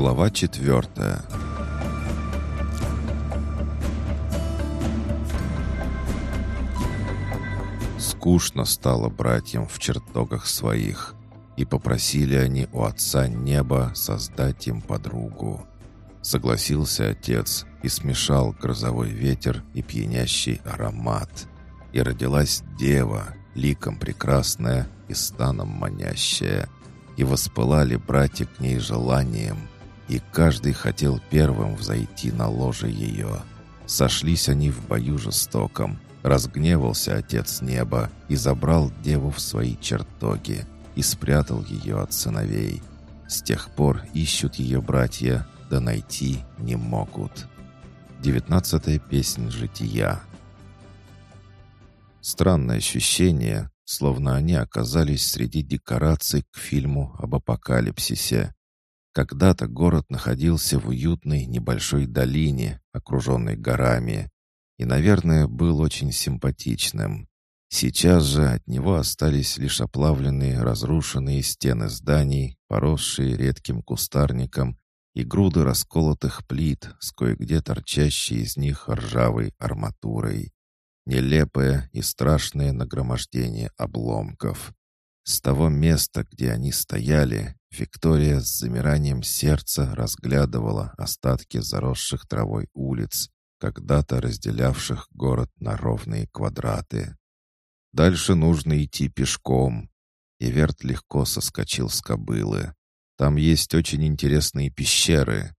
Глава четвертая Скучно стало братьям в чертогах своих, и попросили они у отца неба создать им подругу. Согласился отец и смешал грозовой ветер и пьянящий аромат. И родилась дева, ликом прекрасная и станом манящая. И воспылали братья к ней желанием, и каждый хотел первым взойти на ложе ее. Сошлись они в бою жестоком. Разгневался отец неба и забрал деву в свои чертоги и спрятал ее от сыновей. С тех пор ищут ее братья, да найти не могут. Девятнадцатая песнь жития. Странное ощущение, словно они оказались среди декораций к фильму об апокалипсисе. Когда-то город находился в уютной небольшой долине, окруженной горами, и, наверное, был очень симпатичным. Сейчас же от него остались лишь оплавленные, разрушенные стены зданий, поросшие редким кустарником, и груды расколотых плит с кое-где торчащей из них ржавой арматурой. Нелепое и страшное нагромождение обломков. С того места, где они стояли, Виктория с замиранием сердца разглядывала остатки заросших травой улиц, когда-то разделявших город на ровные квадраты. Дальше нужно идти пешком. Иверт легко соскочил с кобылы. Там есть очень интересные пещеры.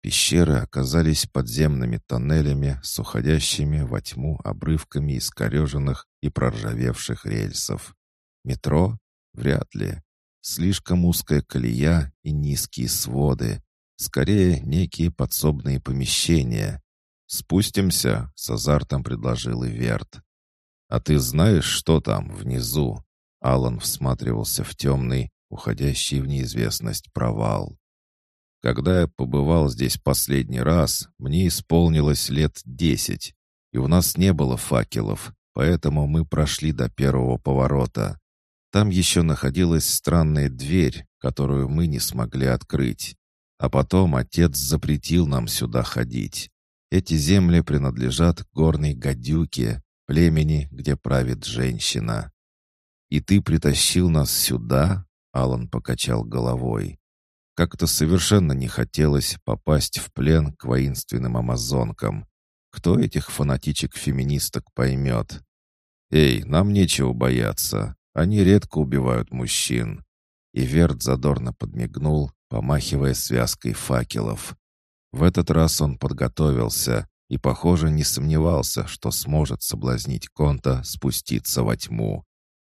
Пещеры оказались подземными тоннелями с уходящими во тьму обрывками искореженных и проржавевших рельсов. Метро? Вряд ли. Слишком узкая колея и низкие своды. Скорее, некие подсобные помещения. «Спустимся», — с азартом предложил Иверт. «А ты знаешь, что там внизу?» Алан всматривался в темный, уходящий в неизвестность провал. Когда я побывал здесь последний раз, мне исполнилось лет десять, и у нас не было факелов, поэтому мы прошли до первого поворота. Там еще находилась странная дверь, которую мы не смогли открыть. А потом отец запретил нам сюда ходить. Эти земли принадлежат горной гадюке, племени, где правит женщина. И ты притащил нас сюда?» Алан покачал головой. Как-то совершенно не хотелось попасть в плен к воинственным амазонкам. Кто этих фанатичек-феминисток поймет? «Эй, нам нечего бояться. Они редко убивают мужчин». И Верт задорно подмигнул, помахивая связкой факелов. В этот раз он подготовился и, похоже, не сомневался, что сможет соблазнить Конта спуститься во тьму.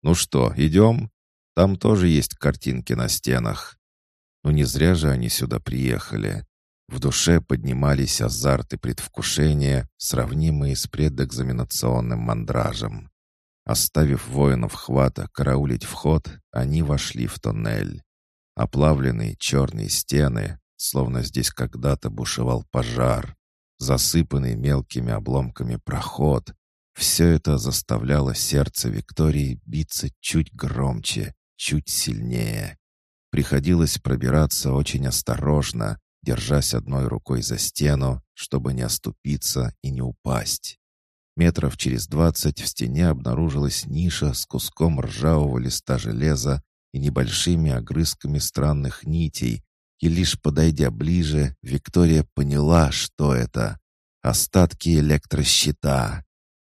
«Ну что, идем? Там тоже есть картинки на стенах». Но не зря же они сюда приехали. В душе поднимались азарт и предвкушение, сравнимые с предэкзаменационным мандражем. Оставив воинов хвата караулить вход, они вошли в тоннель. Оплавленные черные стены, словно здесь когда-то бушевал пожар, засыпанный мелкими обломками проход. Все это заставляло сердце Виктории биться чуть громче, чуть сильнее. Приходилось пробираться очень осторожно, держась одной рукой за стену, чтобы не оступиться и не упасть. Метров через двадцать в стене обнаружилась ниша с куском ржавого листа железа и небольшими огрызками странных нитей, и лишь подойдя ближе, Виктория поняла, что это. Остатки электрощита.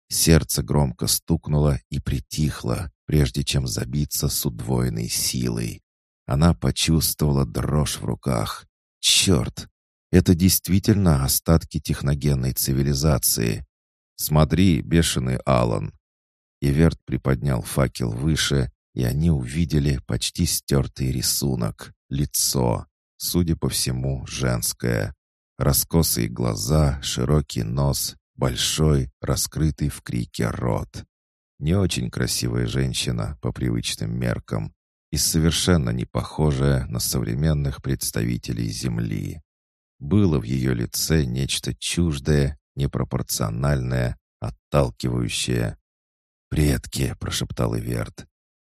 Сердце громко стукнуло и притихло, прежде чем забиться с удвоенной силой. Она почувствовала дрожь в руках. «Черт! Это действительно остатки техногенной цивилизации. Смотри, бешеный Алан!» Иверт приподнял факел выше, и они увидели почти стертый рисунок — лицо судя по всему, женская. Раскосые глаза, широкий нос, большой, раскрытый в крике рот. Не очень красивая женщина по привычным меркам и совершенно не похожая на современных представителей Земли. Было в ее лице нечто чуждое, непропорциональное, отталкивающее. «Предки», — прошептал Иверт.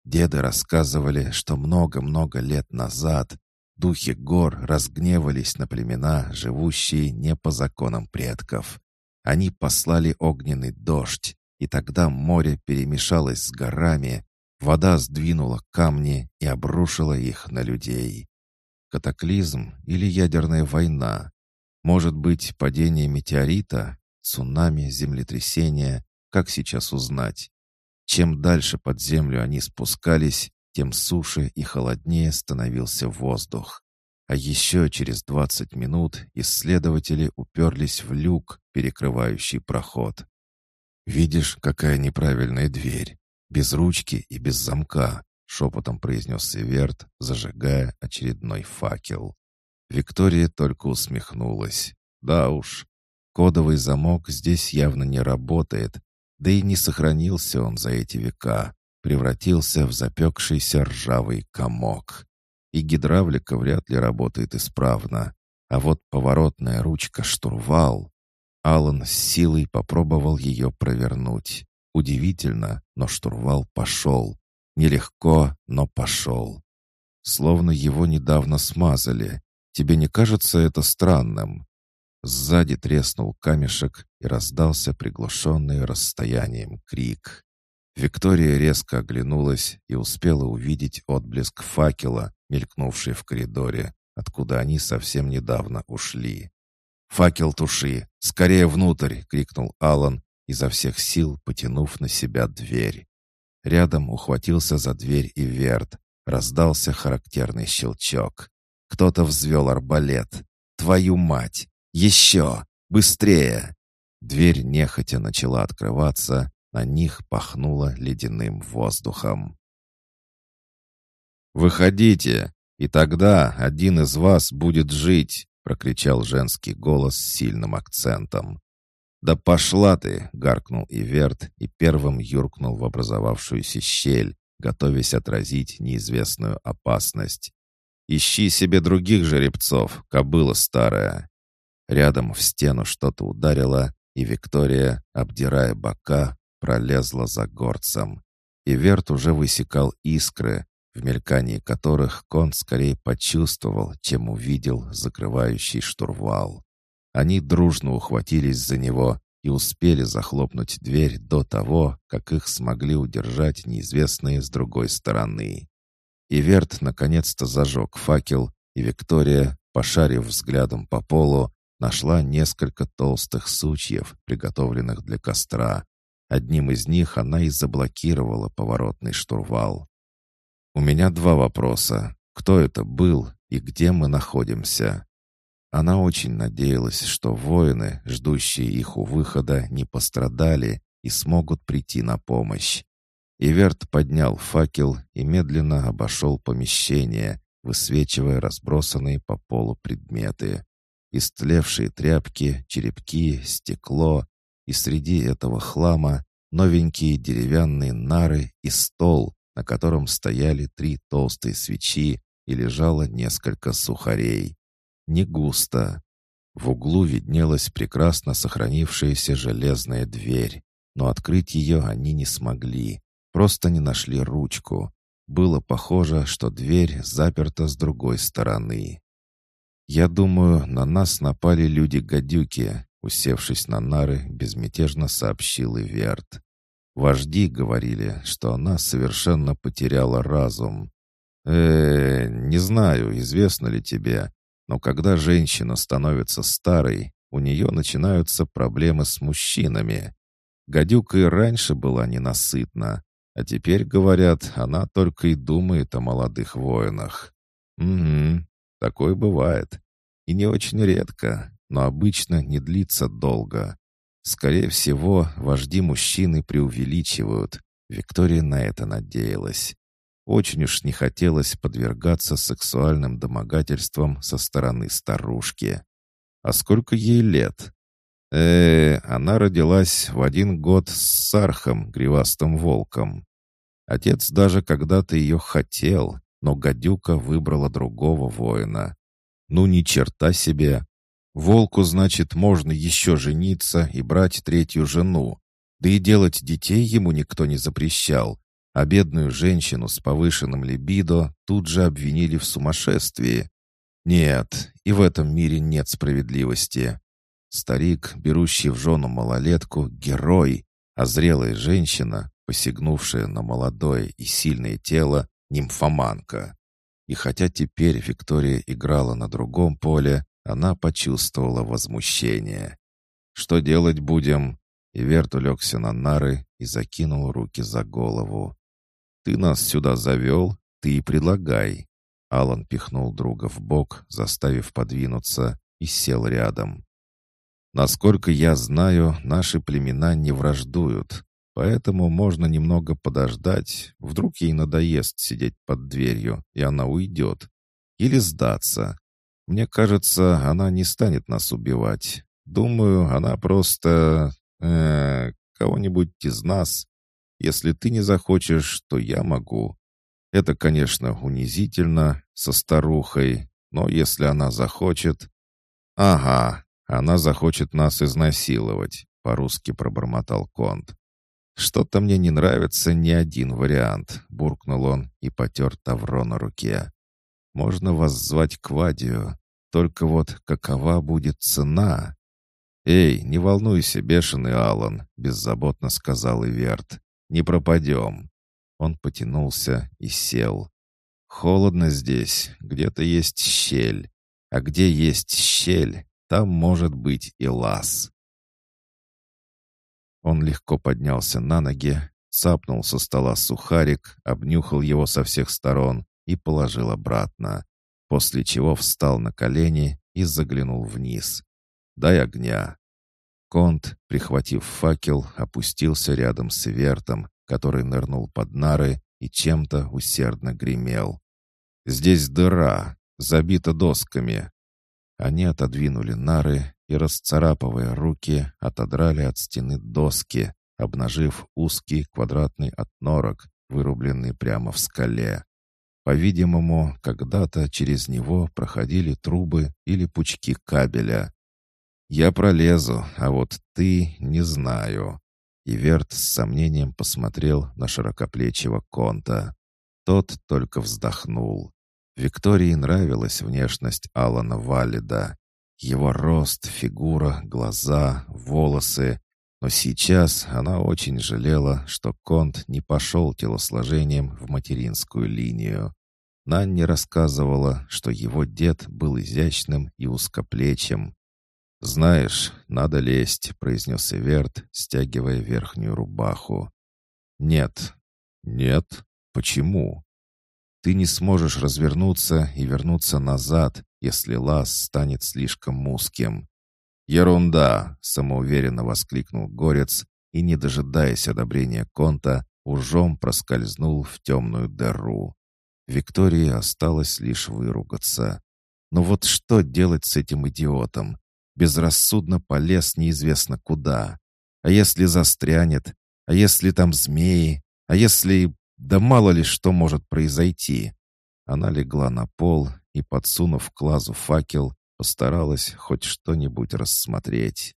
«Деды рассказывали, что много-много лет назад Духи гор разгневались на племена, живущие не по законам предков. Они послали огненный дождь, и тогда море перемешалось с горами, вода сдвинула камни и обрушила их на людей. Катаклизм или ядерная война? Может быть, падение метеорита, цунами, землетрясение? Как сейчас узнать? Чем дальше под землю они спускались, тем суше и холоднее становился воздух. А еще через 20 минут исследователи уперлись в люк, перекрывающий проход. «Видишь, какая неправильная дверь. Без ручки и без замка», — шепотом произнес Северт, зажигая очередной факел. Виктория только усмехнулась. «Да уж, кодовый замок здесь явно не работает, да и не сохранился он за эти века превратился в запекшийся ржавый комок. И гидравлика вряд ли работает исправно. А вот поворотная ручка-штурвал... Алан с силой попробовал ее провернуть. Удивительно, но штурвал пошел. Нелегко, но пошел. Словно его недавно смазали. Тебе не кажется это странным? Сзади треснул камешек и раздался приглушенный расстоянием крик. Виктория резко оглянулась и успела увидеть отблеск факела, мелькнувший в коридоре, откуда они совсем недавно ушли. «Факел туши! Скорее внутрь!» — крикнул Алан, изо всех сил потянув на себя дверь. Рядом ухватился за дверь и верт. Раздался характерный щелчок. Кто-то взвел арбалет. «Твою мать! Еще! Быстрее!» Дверь нехотя начала открываться, на них пахнуло ледяным воздухом. «Выходите, и тогда один из вас будет жить!» — прокричал женский голос с сильным акцентом. «Да пошла ты!» — гаркнул Иверт и первым юркнул в образовавшуюся щель, готовясь отразить неизвестную опасность. «Ищи себе других жеребцов, кобыла старая!» Рядом в стену что-то ударило, и Виктория, обдирая бока, пролезла за горцем. И Верт уже высекал искры, в мелькании которых кон скорее почувствовал, чем увидел закрывающий штурвал. Они дружно ухватились за него и успели захлопнуть дверь до того, как их смогли удержать неизвестные с другой стороны. И Верт наконец-то зажег факел, и Виктория, пошарив взглядом по полу, нашла несколько толстых сучьев, приготовленных для костра, Одним из них она и заблокировала поворотный штурвал. «У меня два вопроса. Кто это был и где мы находимся?» Она очень надеялась, что воины, ждущие их у выхода, не пострадали и смогут прийти на помощь. Иверт поднял факел и медленно обошел помещение, высвечивая разбросанные по полу предметы. Истлевшие тряпки, черепки, стекло, и среди этого хлама новенькие деревянные нары и стол, на котором стояли три толстые свечи и лежало несколько сухарей. Не густо. В углу виднелась прекрасно сохранившаяся железная дверь, но открыть ее они не смогли, просто не нашли ручку. Было похоже, что дверь заперта с другой стороны. «Я думаю, на нас напали люди-гадюки», Усевшись на нары, безмятежно сообщил Иверт. Вожди говорили, что она совершенно потеряла разум. э не знаю, известно ли тебе, но когда женщина становится старой, у нее начинаются проблемы с мужчинами. Гадюка и раньше была ненасытна, а теперь, говорят, она только и думает о молодых воинах. Угу, такое бывает. И не очень редко но обычно не длится долго. Скорее всего, вожди мужчины преувеличивают. Виктория на это надеялась. Очень уж не хотелось подвергаться сексуальным домогательствам со стороны старушки. А сколько ей лет? Э, она родилась в один год с Сархом, гривастым волком. Отец даже когда-то ее хотел, но гадюка выбрала другого воина. Ну, ни черта себе, Волку, значит, можно еще жениться и брать третью жену. Да и делать детей ему никто не запрещал, а бедную женщину с повышенным либидо тут же обвинили в сумасшествии. Нет, и в этом мире нет справедливости. Старик, берущий в жену малолетку, герой, а зрелая женщина, посягнувшая на молодое и сильное тело, нимфоманка. И хотя теперь Виктория играла на другом поле, она почувствовала возмущение. «Что делать будем?» Иверт улегся на нары и закинул руки за голову. «Ты нас сюда завел, ты и предлагай». Алан пихнул друга в бок, заставив подвинуться, и сел рядом. «Насколько я знаю, наши племена не враждуют, поэтому можно немного подождать, вдруг ей надоест сидеть под дверью, и она уйдет. Или сдаться. Мне кажется, она не станет нас убивать. Думаю, она просто... Э, кого-нибудь из нас. Если ты не захочешь, то я могу. Это, конечно, унизительно, со старухой, но если она захочет... Ага, она захочет нас изнасиловать, по-русски пробормотал Конт. «Что-то мне не нравится ни один вариант», — буркнул он и потер тавро на руке. «Можно вас звать к Вадию, только вот какова будет цена?» «Эй, не волнуйся, бешеный Алан», — беззаботно сказал Иверт. «Не пропадем». Он потянулся и сел. «Холодно здесь, где-то есть щель. А где есть щель, там может быть и лаз». Он легко поднялся на ноги, цапнул со стола сухарик, обнюхал его со всех сторон и положил обратно, после чего встал на колени и заглянул вниз. «Дай огня». Конт, прихватив факел, опустился рядом с Вертом, который нырнул под нары и чем-то усердно гремел. «Здесь дыра, забита досками». Они отодвинули нары и, расцарапывая руки, отодрали от стены доски, обнажив узкий квадратный отнорок, вырубленный прямо в скале. По-видимому, когда-то через него проходили трубы или пучки кабеля. «Я пролезу, а вот ты не знаю». Иверт с сомнением посмотрел на широкоплечего Конта. Тот только вздохнул. Виктории нравилась внешность Алана Валида. Его рост, фигура, глаза, волосы. Но сейчас она очень жалела, что Конт не пошел телосложением в материнскую линию. Нанни рассказывала, что его дед был изящным и узкоплечим. «Знаешь, надо лезть», — произнес Эверт, стягивая верхнюю рубаху. «Нет». «Нет? Почему?» «Ты не сможешь развернуться и вернуться назад, если лаз станет слишком узким. «Ерунда!» — самоуверенно воскликнул Горец и, не дожидаясь одобрения Конта, ужом проскользнул в темную дыру. Виктории осталось лишь выругаться. Но вот что делать с этим идиотом? Безрассудно полез неизвестно куда. А если застрянет? А если там змеи? А если... Да мало ли что может произойти. Она легла на пол и, подсунув к лазу факел, постаралась хоть что-нибудь рассмотреть.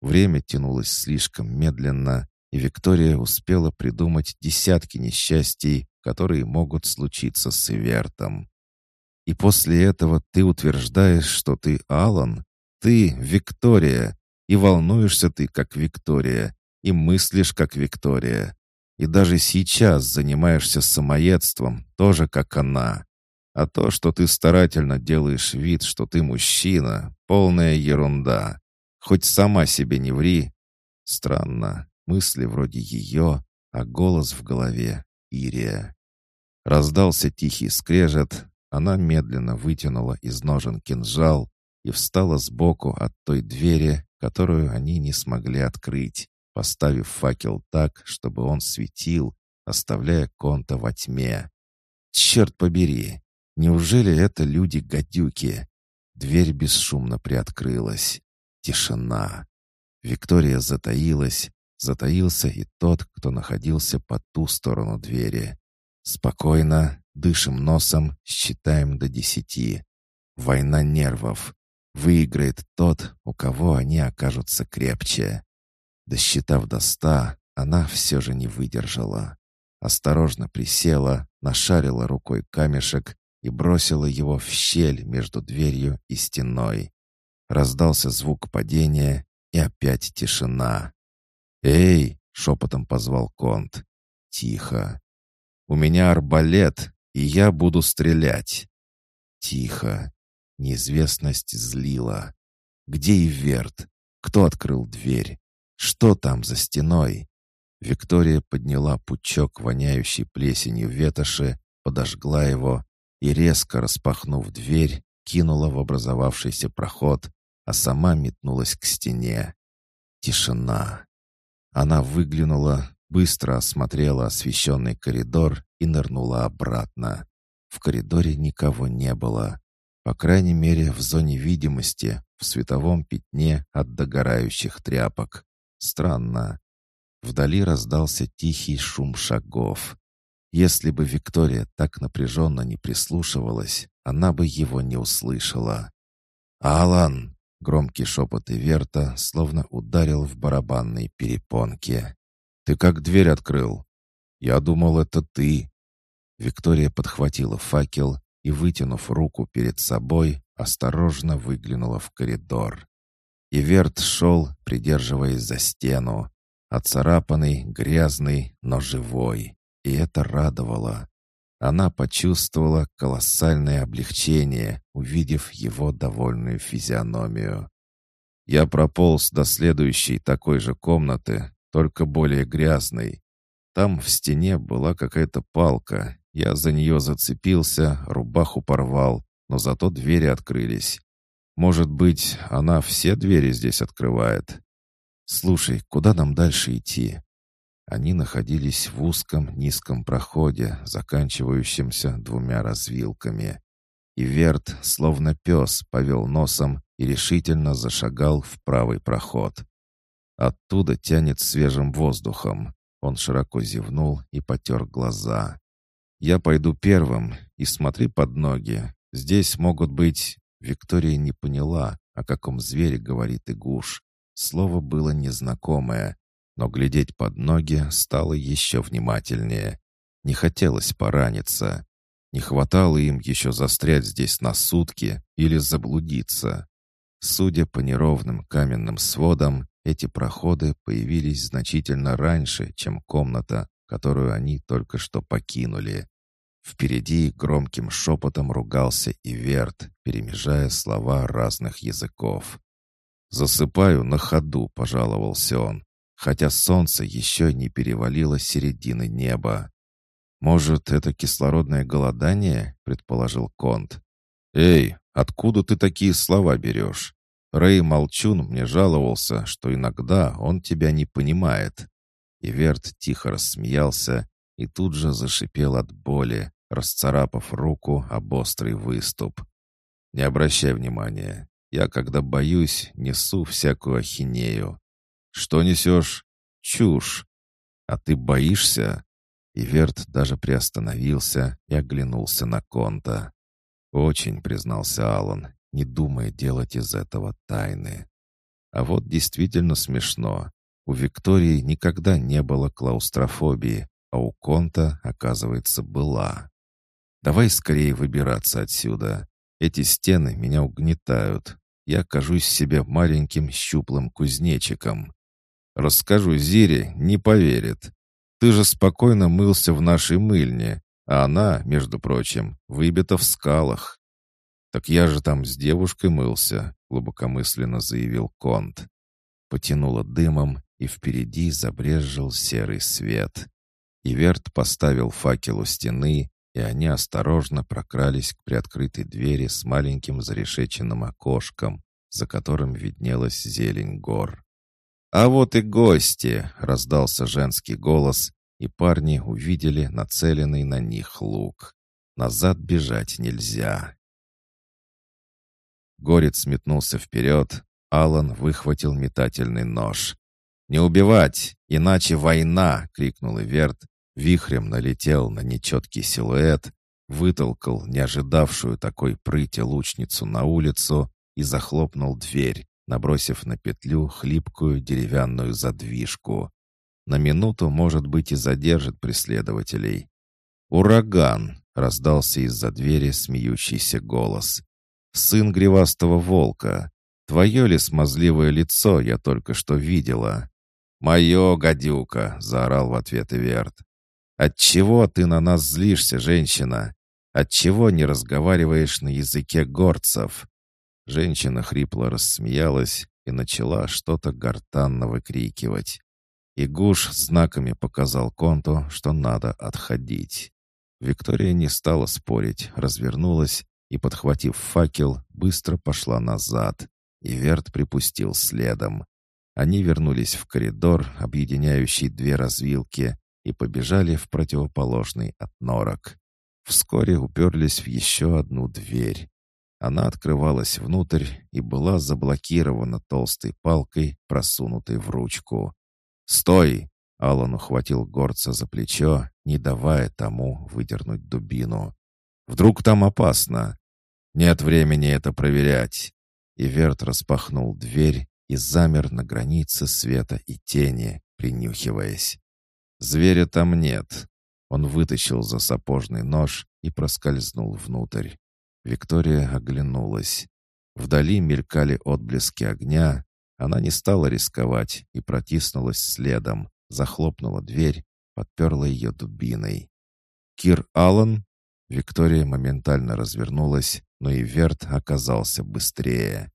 Время тянулось слишком медленно, и Виктория успела придумать десятки несчастий, которые могут случиться с Ивертом. И после этого ты утверждаешь, что ты Алан, ты Виктория, и волнуешься ты как Виктория, и мыслишь как Виктория. И даже сейчас занимаешься самоедством, тоже как она. А то, что ты старательно делаешь вид, что ты мужчина, полная ерунда. Хоть сама себе не ври. Странно, мысли вроде ее, а голос в голове — Ирия. Раздался тихий скрежет, она медленно вытянула из ножен кинжал и встала сбоку от той двери, которую они не смогли открыть, поставив факел так, чтобы он светил, оставляя конта во тьме. «Черт побери! Неужели это люди-гадюки? Дверь бесшумно приоткрылась. Тишина. Виктория затаилась. Затаился и тот, кто находился по ту сторону двери. Спокойно, дышим носом, считаем до десяти. Война нервов. Выиграет тот, у кого они окажутся крепче. Досчитав до ста, она все же не выдержала. Осторожно присела, нашарила рукой камешек и бросила его в щель между дверью и стеной. Раздался звук падения, и опять тишина. «Эй!» — шепотом позвал Конт. «Тихо. У меня арбалет, и я буду стрелять». «Тихо. Неизвестность злила. Где Иверт? Кто открыл дверь? Что там за стеной?» Виктория подняла пучок, воняющий плесенью ветоши, подожгла его и, резко распахнув дверь, кинула в образовавшийся проход, а сама метнулась к стене. Тишина. Она выглянула, быстро осмотрела освещенный коридор и нырнула обратно. В коридоре никого не было. По крайней мере, в зоне видимости, в световом пятне от догорающих тряпок. Странно. Вдали раздался тихий шум шагов. Если бы Виктория так напряженно не прислушивалась, она бы его не услышала. «Алан!» — громкий шепот Иверта словно ударил в барабанные перепонки. «Ты как дверь открыл?» «Я думал, это ты». Виктория подхватила факел и, вытянув руку перед собой, осторожно выглянула в коридор. Иверт шел, придерживаясь за стену. Оцарапанный, грязный, но живой и это радовало. Она почувствовала колоссальное облегчение, увидев его довольную физиономию. Я прополз до следующей такой же комнаты, только более грязной. Там в стене была какая-то палка. Я за нее зацепился, рубаху порвал, но зато двери открылись. Может быть, она все двери здесь открывает? Слушай, куда нам дальше идти? Они находились в узком низком проходе, заканчивающемся двумя развилками. И Верт, словно пес, повел носом и решительно зашагал в правый проход. Оттуда тянет свежим воздухом. Он широко зевнул и потер глаза. «Я пойду первым, и смотри под ноги. Здесь могут быть...» Виктория не поняла, о каком звере говорит Игуш. Слово было незнакомое, но глядеть под ноги стало еще внимательнее. Не хотелось пораниться. Не хватало им еще застрять здесь на сутки или заблудиться. Судя по неровным каменным сводам, эти проходы появились значительно раньше, чем комната, которую они только что покинули. Впереди громким шепотом ругался Иверт, перемежая слова разных языков. «Засыпаю на ходу», — пожаловался он хотя солнце еще не перевалило середины неба. «Может, это кислородное голодание?» — предположил Конт. «Эй, откуда ты такие слова берешь? Рэй Молчун мне жаловался, что иногда он тебя не понимает». Иверт тихо рассмеялся и тут же зашипел от боли, расцарапав руку об острый выступ. «Не обращай внимания. Я, когда боюсь, несу всякую ахинею. «Что несешь?» «Чушь!» «А ты боишься?» И Верт даже приостановился и оглянулся на Конта. «Очень», — признался Алан, не думая делать из этого тайны. А вот действительно смешно. У Виктории никогда не было клаустрофобии, а у Конта, оказывается, была. «Давай скорее выбираться отсюда. Эти стены меня угнетают. Я кажусь себе маленьким щуплым кузнечиком. Расскажу Зире, не поверит. Ты же спокойно мылся в нашей мыльне, а она, между прочим, выбита в скалах. Так я же там с девушкой мылся, глубокомысленно заявил Конт. Потянуло дымом, и впереди забрезжил серый свет. Иверт поставил факел у стены, и они осторожно прокрались к приоткрытой двери с маленьким зарешеченным окошком, за которым виднелась зелень гор. «А вот и гости!» — раздался женский голос, и парни увидели нацеленный на них лук. Назад бежать нельзя. Горец метнулся вперед, Алан выхватил метательный нож. «Не убивать, иначе война!» — крикнул Иверт, вихрем налетел на нечеткий силуэт, вытолкал не ожидавшую такой прыти лучницу на улицу и захлопнул дверь, набросив на петлю хлипкую деревянную задвижку. На минуту, может быть, и задержит преследователей. «Ураган!» раздался из-за двери смеющийся голос. «Сын гривастого волка! Твое ли смазливое лицо я только что видела?» «Мое, гадюка!» — заорал в ответ Иверт. «Отчего ты на нас злишься, женщина? Отчего не разговариваешь на языке горцев?» Женщина хрипло рассмеялась и начала что-то гортанно выкрикивать. И Гуш знаками показал Конту, что надо отходить. Виктория не стала спорить, развернулась и, подхватив факел, быстро пошла назад. И Верт припустил следом. Они вернулись в коридор, объединяющий две развилки, и побежали в противоположный от норок. Вскоре уперлись в еще одну дверь. Она открывалась внутрь и была заблокирована толстой палкой, просунутой в ручку. «Стой!» — Аллан ухватил горца за плечо, не давая тому выдернуть дубину. «Вдруг там опасно?» «Нет времени это проверять!» Иверт распахнул дверь и замер на границе света и тени, принюхиваясь. «Зверя там нет!» Он вытащил за сапожный нож и проскользнул внутрь. Виктория оглянулась. Вдали мелькали отблески огня. Она не стала рисковать и протиснулась следом, захлопнула дверь, подперла ее дубиной. «Кир Аллан?» Виктория моментально развернулась, но и Верт оказался быстрее.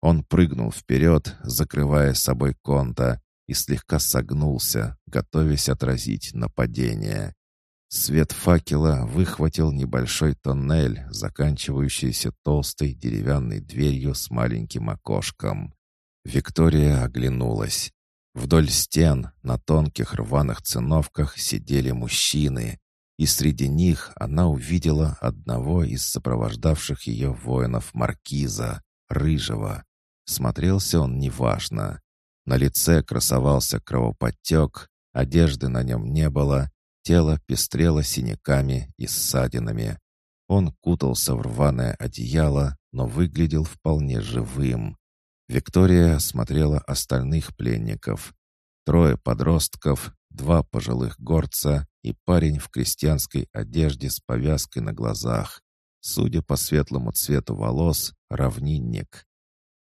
Он прыгнул вперед, закрывая собой конта, и слегка согнулся, готовясь отразить нападение. Свет факела выхватил небольшой тоннель, заканчивающийся толстой деревянной дверью с маленьким окошком. Виктория оглянулась. Вдоль стен на тонких рваных циновках сидели мужчины, и среди них она увидела одного из сопровождавших ее воинов Маркиза, Рыжего. Смотрелся он неважно. На лице красовался кровоподтек, одежды на нем не было, Тело пестрело синяками и ссадинами. Он кутался в рваное одеяло, но выглядел вполне живым. Виктория смотрела остальных пленников. Трое подростков, два пожилых горца и парень в крестьянской одежде с повязкой на глазах. Судя по светлому цвету волос, равнинник.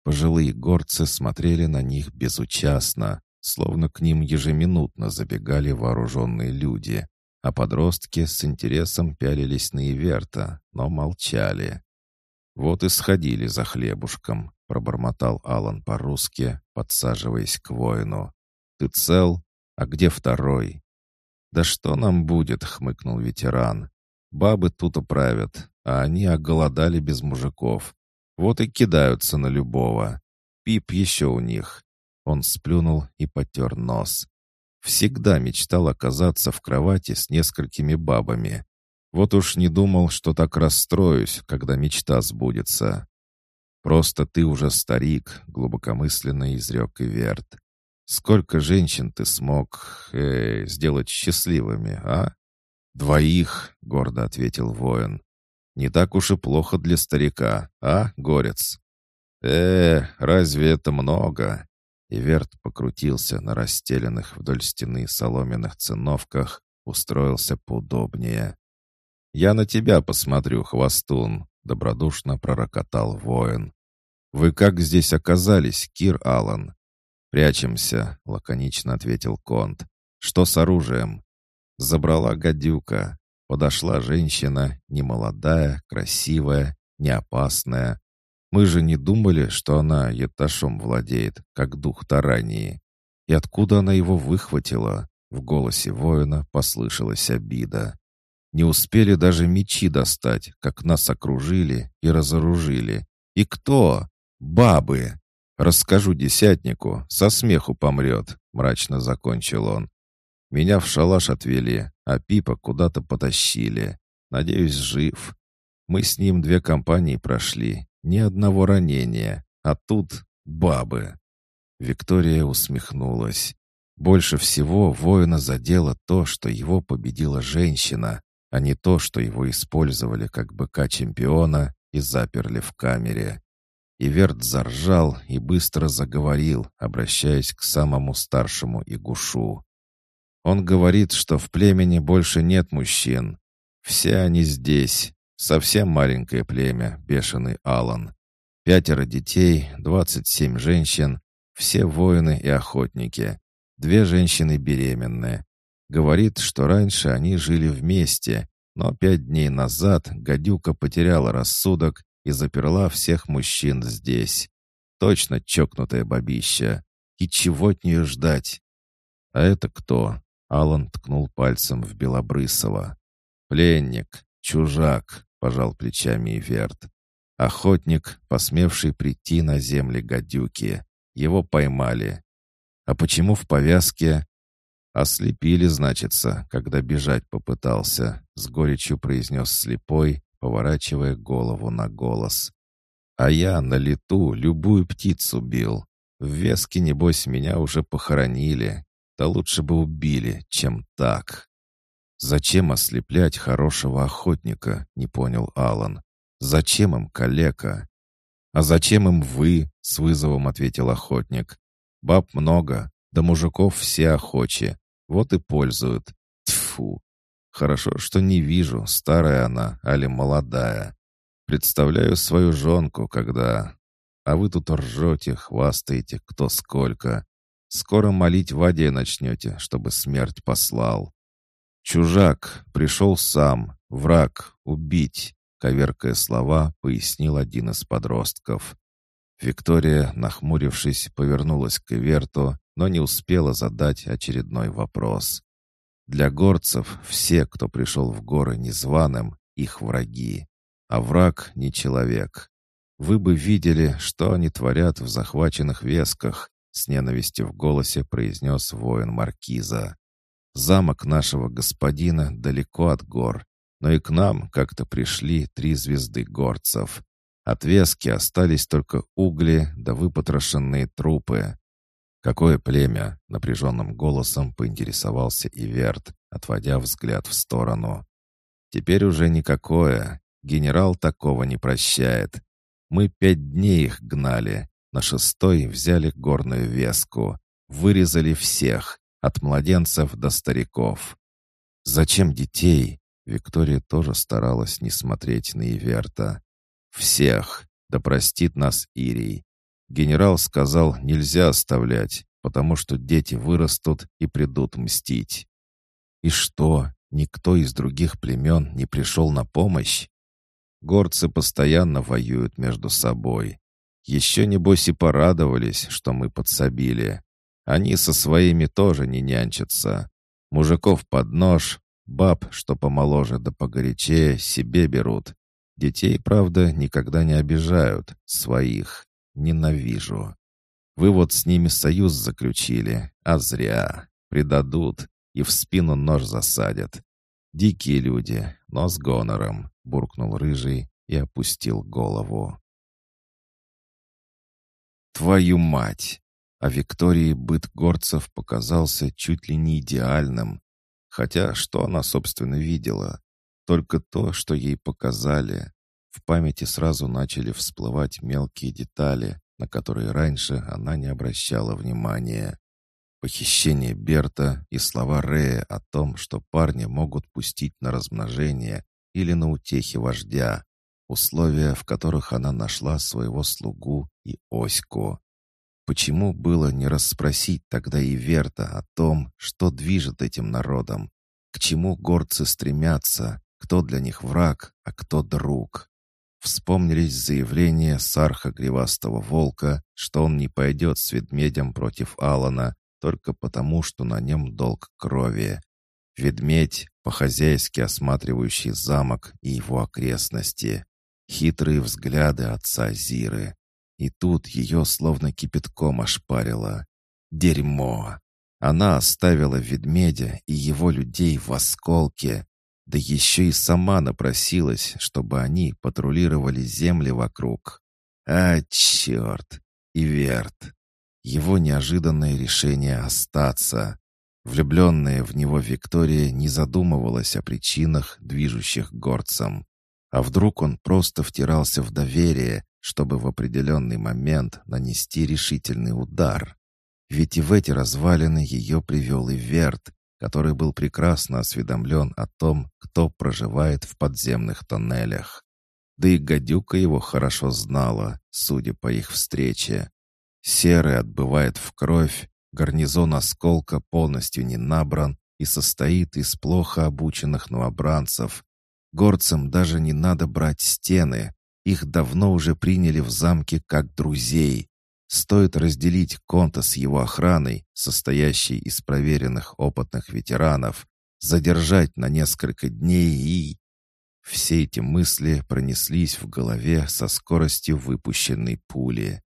Пожилые горцы смотрели на них безучастно, словно к ним ежеминутно забегали вооруженные люди, а подростки с интересом пялились на Иверта, но молчали. «Вот и сходили за хлебушком», — пробормотал Алан по-русски, подсаживаясь к воину. «Ты цел? А где второй?» «Да что нам будет?» — хмыкнул ветеран. «Бабы тут управят, а они оголодали без мужиков. Вот и кидаются на любого. Пип еще у них. Он сплюнул и потер нос. Всегда мечтал оказаться в кровати с несколькими бабами. Вот уж не думал, что так расстроюсь, когда мечта сбудется. «Просто ты уже старик», — глубокомысленно изрек Иверт. «Сколько женщин ты смог э, сделать счастливыми, а?» «Двоих», — гордо ответил воин. «Не так уж и плохо для старика, а, горец?» «Э, разве это много?» Иверт покрутился на расстеленных вдоль стены соломенных циновках, устроился поудобнее. «Я на тебя посмотрю, хвостун!» — добродушно пророкотал воин. «Вы как здесь оказались, Кир Аллан?» «Прячемся», — лаконично ответил Конт. «Что с оружием?» Забрала гадюка. Подошла женщина, немолодая, красивая, не опасная, мы же не думали, что она еташом владеет, как дух Тарании. И откуда она его выхватила? В голосе воина послышалась обида. Не успели даже мечи достать, как нас окружили и разоружили. И кто? Бабы! Расскажу десятнику, со смеху помрет, мрачно закончил он. Меня в шалаш отвели, а Пипа куда-то потащили. Надеюсь, жив. Мы с ним две компании прошли, ни одного ранения, а тут бабы. Виктория усмехнулась. Больше всего воина задело то, что его победила женщина, а не то, что его использовали как быка-чемпиона и заперли в камере. Иверт заржал и быстро заговорил, обращаясь к самому старшему игушу. Он говорит, что в племени больше нет мужчин. Все они здесь. Совсем маленькое племя, бешеный Алан. Пятеро детей, двадцать семь женщин, все воины и охотники. Две женщины беременные. Говорит, что раньше они жили вместе, но пять дней назад гадюка потеряла рассудок и заперла всех мужчин здесь. Точно чокнутая бабища. И чего от нее ждать? А это кто? Алан ткнул пальцем в Белобрысова. «Пленник, чужак», — пожал плечами Иверт. «Охотник, посмевший прийти на земли гадюки. Его поймали. А почему в повязке?» «Ослепили, значится, когда бежать попытался», — с горечью произнес слепой, поворачивая голову на голос. «А я на лету любую птицу бил. В веске, небось, меня уже похоронили, да лучше бы убили, чем так. Зачем ослеплять хорошего охотника, не понял Алан. Зачем им калека? А зачем им вы, с вызовом ответил охотник. Баб много, да мужиков все охочи. Вот и пользуют. Тьфу. Хорошо, что не вижу, старая она, али молодая. Представляю свою жонку, когда... А вы тут ржете, хвастаете, кто сколько. Скоро молить Вадия начнете, чтобы смерть послал. Чужак пришел сам, враг, убить, коверкая слова, пояснил один из подростков. Виктория, нахмурившись, повернулась к Верту, но не успела задать очередной вопрос. Для горцев все, кто пришел в горы незваным, их враги, а враг не человек. Вы бы видели, что они творят в захваченных весках, с ненавистью в голосе произнес воин Маркиза. «Замок нашего господина далеко от гор, но и к нам как-то пришли три звезды горцев. От вески остались только угли да выпотрошенные трупы. «Какое племя?» — напряженным голосом поинтересовался Иверт, отводя взгляд в сторону. «Теперь уже никакое. Генерал такого не прощает. Мы пять дней их гнали, на шестой взяли горную веску. Вырезали всех, от младенцев до стариков. Зачем детей? Виктория тоже старалась не смотреть на Иверта. Всех. Да простит нас Ирий. Генерал сказал, нельзя оставлять, потому что дети вырастут и придут мстить. И что, никто из других племен не пришел на помощь? Горцы постоянно воюют между собой. Еще, небось, и порадовались, что мы подсобили. Они со своими тоже не нянчатся. Мужиков под нож, баб, что помоложе да погорячее, себе берут. Детей, правда, никогда не обижают. Своих. Ненавижу. Вы вот с ними союз заключили, а зря. Предадут и в спину нож засадят. Дикие люди, но с гонором, буркнул рыжий и опустил голову. Твою мать! А Виктории быт горцев показался чуть ли не идеальным. Хотя что она, собственно, видела? Только то, что ей показали. В памяти сразу начали всплывать мелкие детали, на которые раньше она не обращала внимания. Похищение Берта и слова Рея о том, что парни могут пустить на размножение или на утехи вождя, условия, в которых она нашла своего слугу и Оську. Почему было не расспросить тогда и Верта о том, что движет этим народом, к чему горцы стремятся, кто для них враг, а кто друг? Вспомнились заявления Сарха Гривастого Волка, что он не пойдет с ведмедем против Алана только потому, что на нем долг крови. Ведмедь, по-хозяйски осматривающий замок и его окрестности. Хитрые взгляды отца Зиры. И тут ее словно кипятком ошпарило. Дерьмо! Она оставила ведмедя и его людей в осколке, да еще и сама напросилась, чтобы они патрулировали земли вокруг. А, черт! И Верт! Его неожиданное решение остаться. Влюбленная в него Виктория не задумывалась о причинах, движущих горцам. А вдруг он просто втирался в доверие, чтобы в определенный момент нанести решительный удар? Ведь и в эти развалины ее привел и Верт, который был прекрасно осведомлен о том, кто проживает в подземных тоннелях. Да и гадюка его хорошо знала, судя по их встрече. Серый отбывает в кровь, гарнизон осколка полностью не набран и состоит из плохо обученных новобранцев. Горцам даже не надо брать стены, их давно уже приняли в замке как друзей. Стоит разделить Конта с его охраной, состоящей из проверенных опытных ветеранов, задержать на несколько дней и... Все эти мысли пронеслись в голове со скоростью выпущенной пули.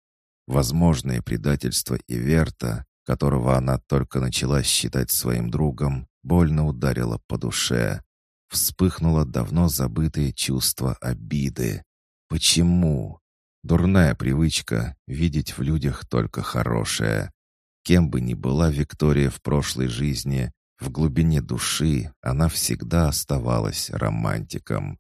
Возможное предательство Иверта, которого она только начала считать своим другом, больно ударило по душе. Вспыхнуло давно забытое чувство обиды. Почему? Дурная привычка видеть в людях только хорошее. Кем бы ни была Виктория в прошлой жизни, в глубине души она всегда оставалась романтиком.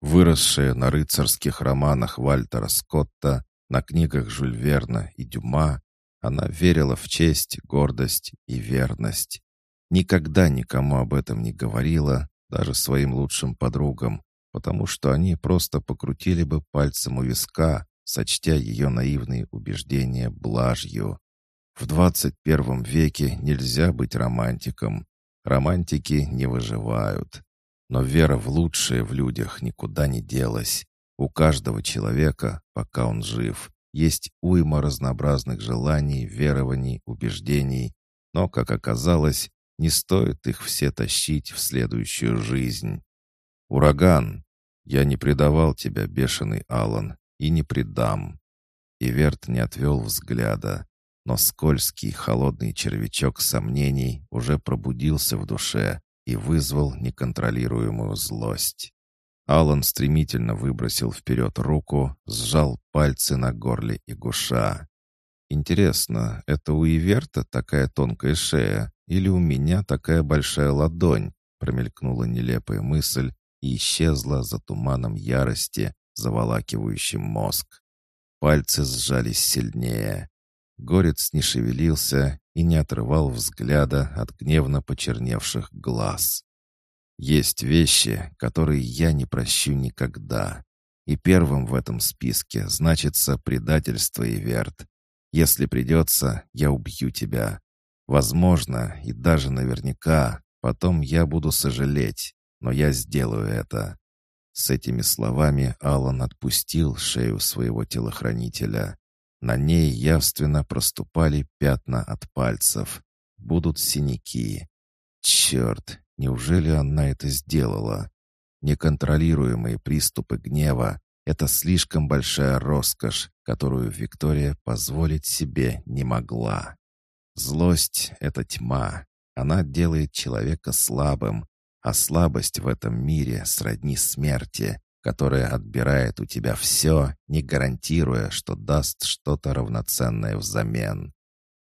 Выросшая на рыцарских романах Вальтера Скотта, на книгах Жюль Верна и Дюма, она верила в честь, гордость и верность. Никогда никому об этом не говорила, даже своим лучшим подругам, потому что они просто покрутили бы пальцем у виска, сочтя ее наивные убеждения блажью. В двадцать первом веке нельзя быть романтиком. Романтики не выживают. Но вера в лучшее в людях никуда не делась. У каждого человека, пока он жив, есть уйма разнообразных желаний, верований, убеждений, но, как оказалось, не стоит их все тащить в следующую жизнь. «Ураган! Я не предавал тебя, бешеный Алан, и не предам». Иверт не отвел взгляда, но скользкий, холодный червячок сомнений уже пробудился в душе и вызвал неконтролируемую злость. Алан стремительно выбросил вперед руку, сжал пальцы на горле Игуша. «Интересно, это у Иверта такая тонкая шея или у меня такая большая ладонь?» промелькнула нелепая мысль и исчезла за туманом ярости, заволакивающим мозг. Пальцы сжались сильнее. Горец не шевелился и не отрывал взгляда от гневно почерневших глаз. «Есть вещи, которые я не прощу никогда. И первым в этом списке значится предательство и верт. Если придется, я убью тебя. Возможно, и даже наверняка, потом я буду сожалеть, но я сделаю это». С этими словами Алан отпустил шею своего телохранителя. На ней явственно проступали пятна от пальцев. Будут синяки. Черт, неужели она это сделала? Неконтролируемые приступы гнева — это слишком большая роскошь, которую Виктория позволить себе не могла. Злость — это тьма. Она делает человека слабым, а слабость в этом мире сродни смерти, которая отбирает у тебя все, не гарантируя, что даст что-то равноценное взамен.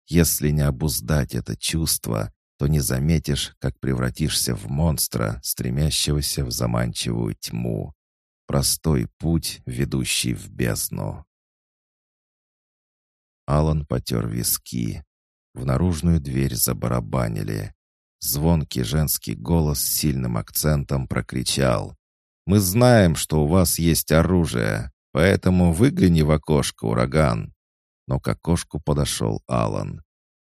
Если не обуздать это чувство, то не заметишь, как превратишься в монстра, стремящегося в заманчивую тьму. Простой путь, ведущий в бездну. Алан потер виски. В наружную дверь забарабанили. Звонкий женский голос с сильным акцентом прокричал. Мы знаем, что у вас есть оружие, поэтому выгляни в окошко, ураган». Но к окошку подошел Алан.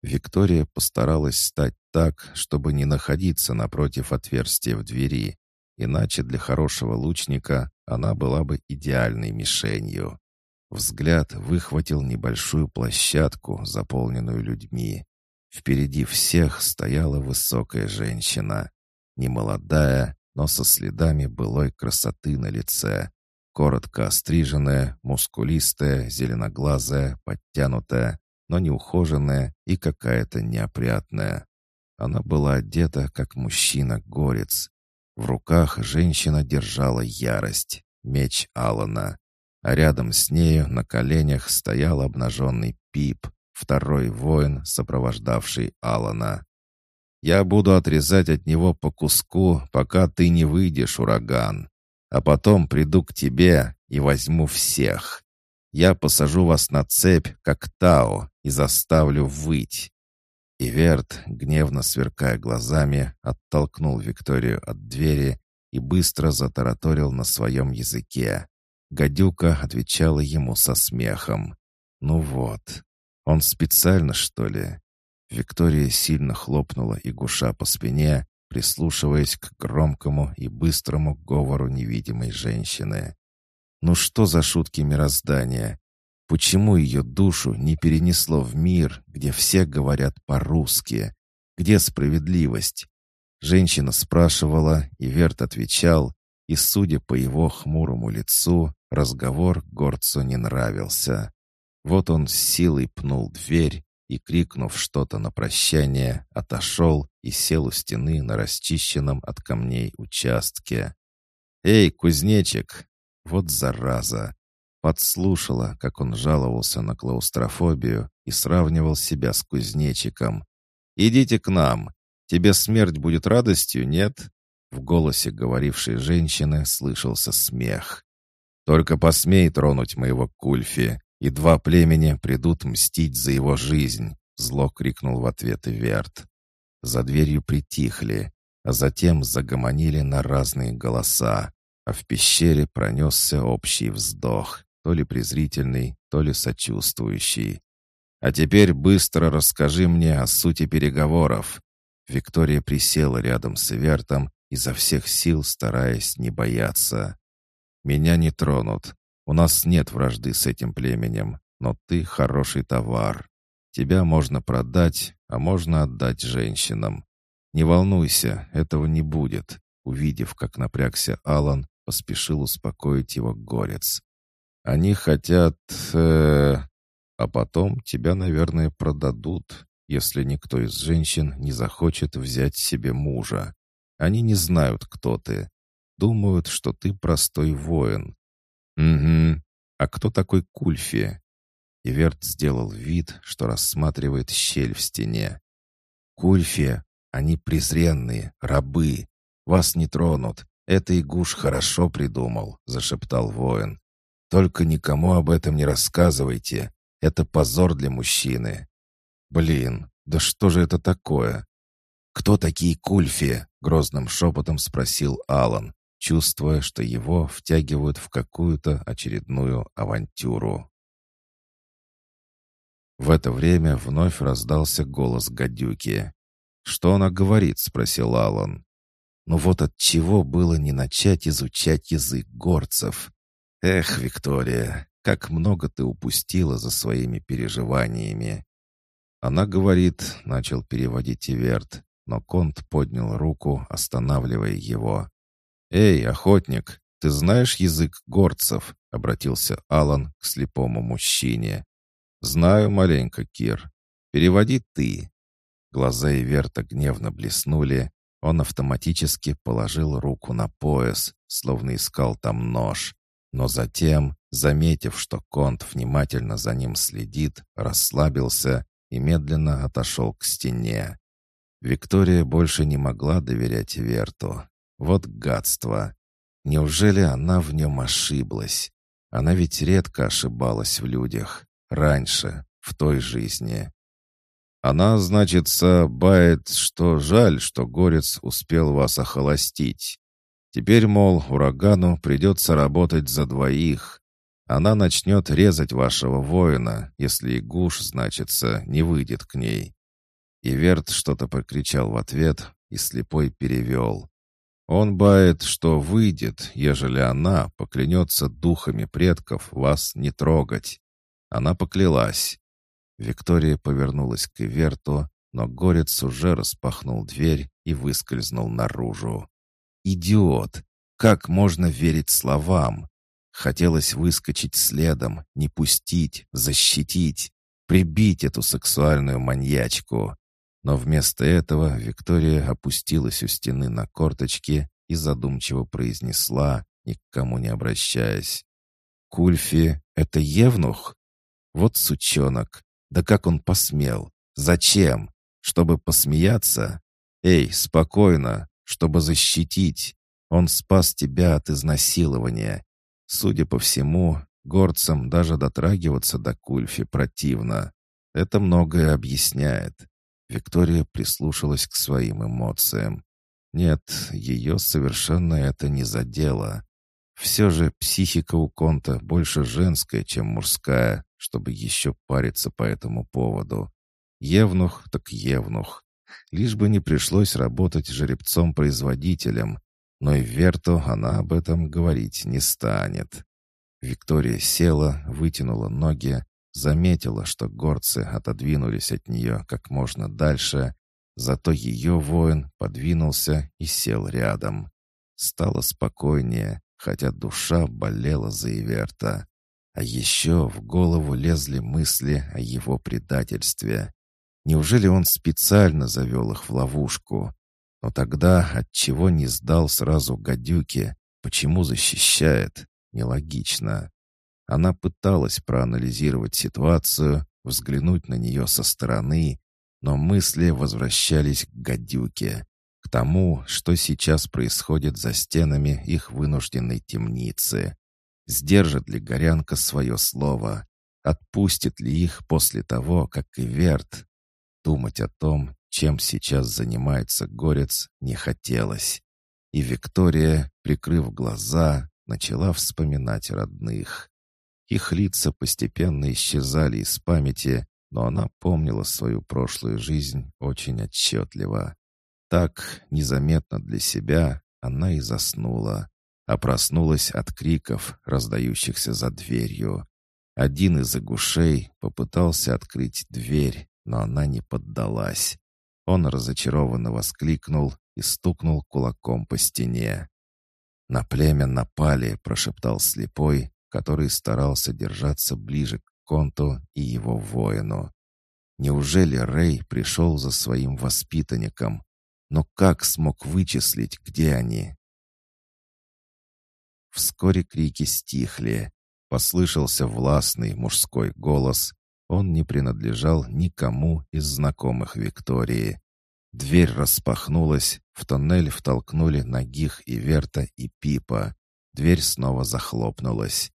Виктория постаралась стать так, чтобы не находиться напротив отверстия в двери, иначе для хорошего лучника она была бы идеальной мишенью. Взгляд выхватил небольшую площадку, заполненную людьми. Впереди всех стояла высокая женщина. Немолодая, но со следами былой красоты на лице. Коротко остриженная, мускулистая, зеленоглазая, подтянутая, но неухоженная и какая-то неопрятная. Она была одета, как мужчина-горец. В руках женщина держала ярость, меч Алана, а рядом с нею на коленях стоял обнаженный Пип, второй воин, сопровождавший Алана. Я буду отрезать от него по куску, пока ты не выйдешь, ураган. А потом приду к тебе и возьму всех. Я посажу вас на цепь, как Тао, и заставлю выть». Иверт, гневно сверкая глазами, оттолкнул Викторию от двери и быстро затараторил на своем языке. Гадюка отвечала ему со смехом. «Ну вот, он специально, что ли?» Виктория сильно хлопнула игуша по спине, прислушиваясь к громкому и быстрому говору невидимой женщины. «Ну что за шутки мироздания? Почему ее душу не перенесло в мир, где все говорят по-русски? Где справедливость? Женщина спрашивала, и Верт отвечал, и, судя по его хмурому лицу, разговор горцу не нравился. Вот он с силой пнул дверь и, крикнув что-то на прощание, отошел и сел у стены на расчищенном от камней участке. «Эй, кузнечик!» Вот зараза! Подслушала, как он жаловался на клаустрофобию и сравнивал себя с кузнечиком. «Идите к нам, Тебе смерть будет радостью, нет?» В голосе говорившей женщины слышался смех. «Только посмей тронуть моего Кульфи, и два племени придут мстить за его жизнь!» Зло крикнул в ответ Иверт. За дверью притихли, а затем загомонили на разные голоса, а в пещере пронесся общий вздох, то ли презрительный, то ли сочувствующий. «А теперь быстро расскажи мне о сути переговоров. Виктория присела рядом с Вертом, изо всех сил стараясь не бояться. «Меня не тронут. У нас нет вражды с этим племенем, но ты хороший товар. Тебя можно продать, а можно отдать женщинам. Не волнуйся, этого не будет». Увидев, как напрягся Алан, поспешил успокоить его горец. «Они хотят... Э, а потом тебя, наверное, продадут если никто из женщин не захочет взять себе мужа. Они не знают, кто ты. Думают, что ты простой воин. Угу. А кто такой Кульфи? Иверт сделал вид, что рассматривает щель в стене. Кульфи, они презренные, рабы. Вас не тронут. Это Игуш хорошо придумал, зашептал воин. Только никому об этом не рассказывайте. Это позор для мужчины. «Блин, да что же это такое?» «Кто такие кульфи?» — грозным шепотом спросил Алан, чувствуя, что его втягивают в какую-то очередную авантюру. В это время вновь раздался голос гадюки. «Что она говорит?» — спросил Алан. «Ну вот от чего было не начать изучать язык горцев? Эх, Виктория, как много ты упустила за своими переживаниями. «Она говорит», — начал переводить Иверт, но Конт поднял руку, останавливая его. «Эй, охотник, ты знаешь язык горцев?» — обратился Алан к слепому мужчине. «Знаю маленько, Кир. Переводи ты». Глаза Иверта гневно блеснули. Он автоматически положил руку на пояс, словно искал там нож. Но затем, заметив, что Конт внимательно за ним следит, расслабился и медленно отошел к стене. Виктория больше не могла доверять Верту. Вот гадство! Неужели она в нем ошиблась? Она ведь редко ошибалась в людях. Раньше, в той жизни. Она, значит, бает, что жаль, что горец успел вас охолостить. Теперь, мол, урагану придется работать за двоих. Она начнет резать вашего воина, если Игуш, значится, не выйдет к ней». Иверт что-то прокричал в ответ, и слепой перевел. «Он бает, что выйдет, ежели она поклянется духами предков вас не трогать». Она поклялась. Виктория повернулась к Иверту, но Горец уже распахнул дверь и выскользнул наружу. «Идиот! Как можно верить словам? Хотелось выскочить следом, не пустить, защитить, прибить эту сексуальную маньячку. Но вместо этого Виктория опустилась у стены на корточки и задумчиво произнесла, ни к кому не обращаясь. «Кульфи — это Евнух? Вот сучонок! Да как он посмел? Зачем? Чтобы посмеяться? Эй, спокойно, чтобы защитить. Он спас тебя от изнасилования, Судя по всему, горцам даже дотрагиваться до Кульфи противно. Это многое объясняет. Виктория прислушалась к своим эмоциям. Нет, ее совершенно это не задело. Все же психика у Конта больше женская, чем мужская, чтобы еще париться по этому поводу. Евнух так евнух. Лишь бы не пришлось работать жеребцом-производителем, но и Верту она об этом говорить не станет. Виктория села, вытянула ноги, заметила, что горцы отодвинулись от нее как можно дальше, зато ее воин подвинулся и сел рядом. Стало спокойнее, хотя душа болела за Иверта. А еще в голову лезли мысли о его предательстве. Неужели он специально завел их в ловушку? Но тогда отчего не сдал сразу гадюки? Почему защищает? Нелогично. Она пыталась проанализировать ситуацию, взглянуть на нее со стороны, но мысли возвращались к гадюке, к тому, что сейчас происходит за стенами их вынужденной темницы. Сдержит ли Горянка свое слово? Отпустит ли их после того, как и Верт? Думать о том, чем сейчас занимается Горец, не хотелось. И Виктория, прикрыв глаза, начала вспоминать родных. Их лица постепенно исчезали из памяти, но она помнила свою прошлую жизнь очень отчетливо. Так, незаметно для себя, она и заснула, а проснулась от криков, раздающихся за дверью. Один из агушей попытался открыть дверь, но она не поддалась. Он разочарованно воскликнул и стукнул кулаком по стене. «На племя напали», — прошептал слепой, который старался держаться ближе к Конту и его воину. Неужели Рэй пришел за своим воспитанником? Но как смог вычислить, где они? Вскоре крики стихли. Послышался властный мужской голос. Он не принадлежал никому из знакомых Виктории. Дверь распахнулась, в тоннель втолкнули Нагих и Верта и Пипа. Дверь снова захлопнулась.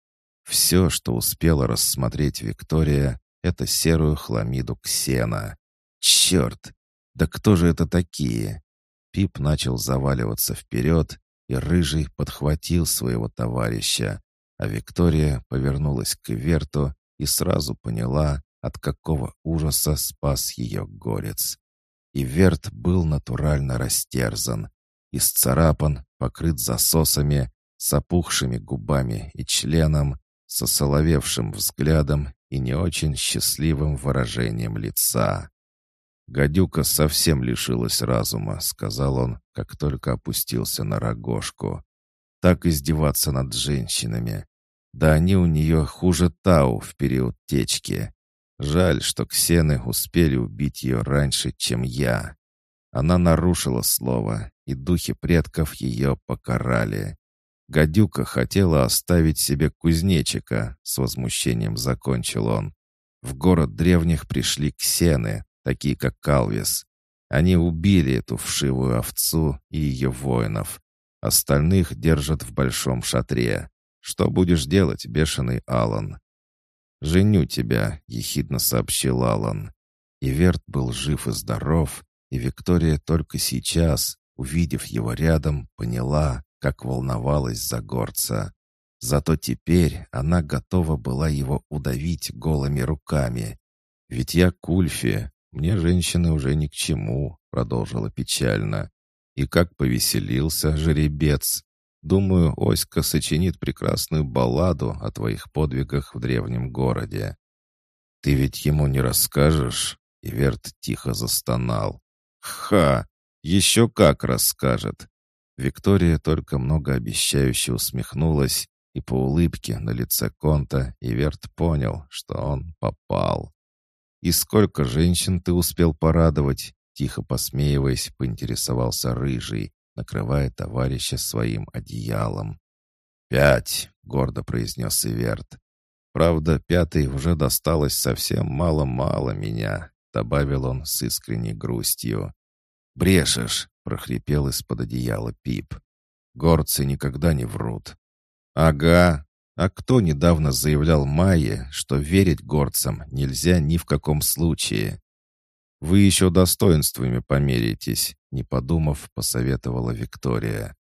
Все, что успела рассмотреть Виктория, это серую хламиду ксена. Черт! Да кто же это такие? Пип начал заваливаться вперед, и Рыжий подхватил своего товарища, а Виктория повернулась к Верту и сразу поняла, от какого ужаса спас ее горец. И Верт был натурально растерзан, исцарапан, покрыт засосами, с опухшими губами и членом, со соловевшим взглядом и не очень счастливым выражением лица. «Гадюка совсем лишилась разума», — сказал он, как только опустился на рогожку. «Так издеваться над женщинами. Да они у нее хуже Тау в период течки. Жаль, что ксены успели убить ее раньше, чем я. Она нарушила слово, и духи предков ее покарали. Гадюка хотела оставить себе кузнечика, с возмущением закончил он. В город древних пришли ксены, такие как Калвис. Они убили эту вшивую овцу и ее воинов. Остальных держат в большом шатре. Что будешь делать, бешеный Алан? «Женю тебя», — ехидно сообщил Алан. И Верт был жив и здоров, и Виктория только сейчас, увидев его рядом, поняла, как волновалась за горца. Зато теперь она готова была его удавить голыми руками. «Ведь я Кульфи, мне женщины уже ни к чему», — продолжила печально. «И как повеселился жеребец. Думаю, Оська сочинит прекрасную балладу о твоих подвигах в древнем городе». «Ты ведь ему не расскажешь?» И Верт тихо застонал. «Ха! Еще как расскажет! Виктория только многообещающе усмехнулась, и по улыбке на лице Конта Иверт понял, что он попал. «И сколько женщин ты успел порадовать?» Тихо посмеиваясь, поинтересовался Рыжий, накрывая товарища своим одеялом. «Пять», — гордо произнес Иверт. «Правда, пятый уже досталось совсем мало-мало меня», — добавил он с искренней грустью. «Брешешь!» — прохрипел из-под одеяла Пип. «Горцы никогда не врут». «Ага. А кто недавно заявлял Майе, что верить горцам нельзя ни в каком случае?» Вы еще достоинствами померитесь», — не подумав, посоветовала Виктория.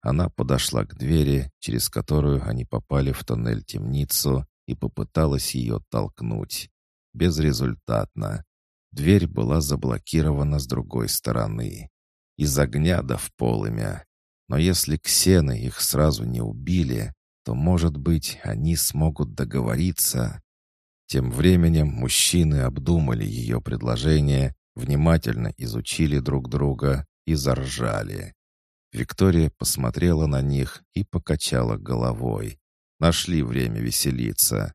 Она подошла к двери, через которую они попали в тоннель-темницу, и попыталась ее толкнуть. Безрезультатно. Дверь была заблокирована с другой стороны. Из огня да в полымя. Но если ксены их сразу не убили, то, может быть, они смогут договориться. Тем временем мужчины обдумали ее предложение, внимательно изучили друг друга и заржали. Виктория посмотрела на них и покачала головой. Нашли время веселиться.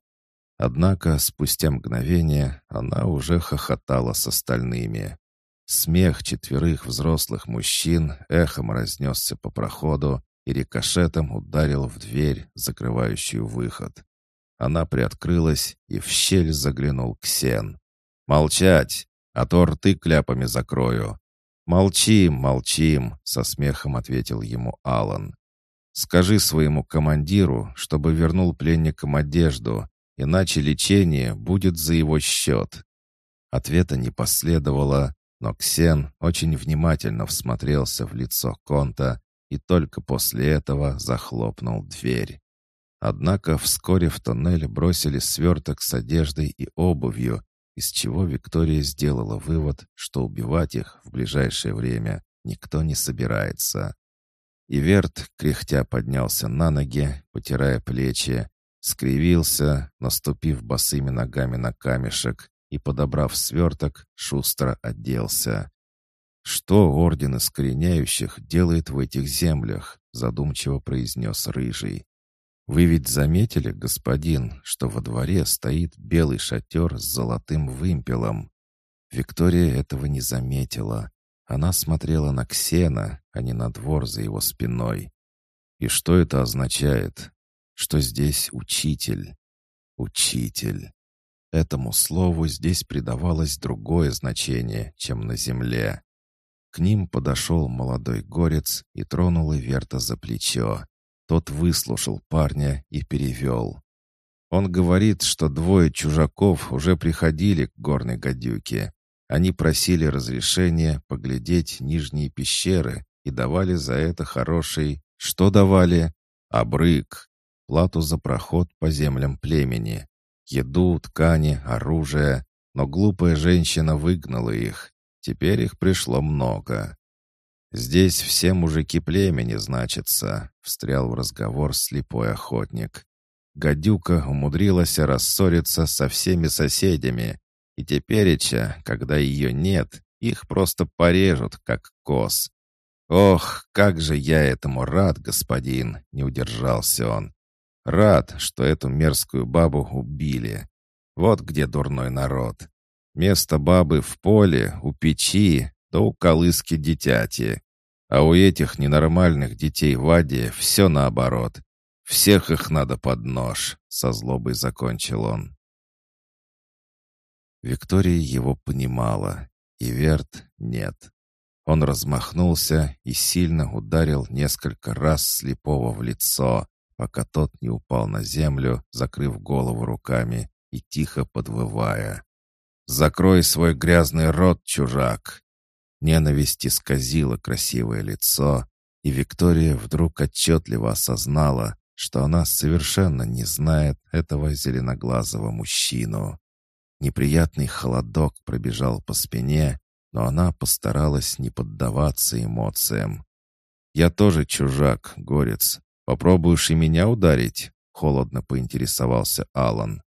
Однако спустя мгновение она уже хохотала с остальными. Смех четверых взрослых мужчин эхом разнесся по проходу и рикошетом ударил в дверь, закрывающую выход. Она приоткрылась, и в щель заглянул Ксен. «Молчать, а то рты кляпами закрою». «Молчим, молчим», — со смехом ответил ему Алан. «Скажи своему командиру, чтобы вернул пленникам одежду, иначе лечение будет за его счет». Ответа не последовало, но Ксен очень внимательно всмотрелся в лицо Конта и только после этого захлопнул дверь. Однако вскоре в тоннель бросили сверток с одеждой и обувью, из чего Виктория сделала вывод, что убивать их в ближайшее время никто не собирается. Иверт, кряхтя, поднялся на ноги, потирая плечи, скривился, наступив босыми ногами на камешек, и, подобрав сверток, шустро оделся. «Что Орден Искореняющих делает в этих землях?» — задумчиво произнес Рыжий. «Вы ведь заметили, господин, что во дворе стоит белый шатер с золотым вымпелом?» Виктория этого не заметила. Она смотрела на Ксена, а не на двор за его спиной. «И что это означает? Что здесь учитель?» «Учитель». Этому слову здесь придавалось другое значение, чем на земле. К ним подошел молодой горец и тронул Иверта за плечо. Тот выслушал парня и перевел. Он говорит, что двое чужаков уже приходили к горной гадюке. Они просили разрешения поглядеть нижние пещеры и давали за это хороший... Что давали? Обрык. Плату за проход по землям племени. Еду, ткани, оружие. Но глупая женщина выгнала их. Теперь их пришло много. «Здесь все мужики племени, значится», — встрял в разговор слепой охотник. Гадюка умудрилась рассориться со всеми соседями, и тепереча, когда ее нет, их просто порежут, как коз. «Ох, как же я этому рад, господин!» — не удержался он. Рад, что эту мерзкую бабу убили. Вот где дурной народ. Место бабы в поле, у печи, да у колыски дитяти. А у этих ненормальных детей в Аде все наоборот. Всех их надо под нож, со злобой закончил он. Виктория его понимала, и Верт нет. Он размахнулся и сильно ударил несколько раз слепого в лицо, пока тот не упал на землю, закрыв голову руками и тихо подвывая. «Закрой свой грязный рот, чужак!» Ненависть исказила красивое лицо, и Виктория вдруг отчетливо осознала, что она совершенно не знает этого зеленоглазого мужчину. Неприятный холодок пробежал по спине, но она постаралась не поддаваться эмоциям. «Я тоже чужак, горец, «Попробуешь и меня ударить?» — холодно поинтересовался Алан.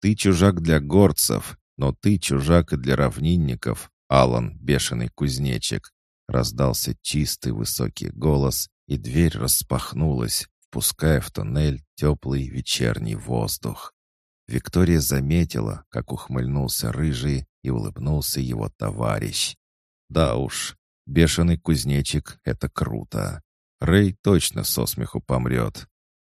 «Ты чужак для горцев, но ты чужак и для равнинников, Алан, бешеный кузнечик!» Раздался чистый высокий голос, и дверь распахнулась, впуская в тоннель теплый вечерний воздух. Виктория заметила, как ухмыльнулся рыжий и улыбнулся его товарищ. «Да уж, бешеный кузнечик — это круто!» Рэй точно со смеху помрет.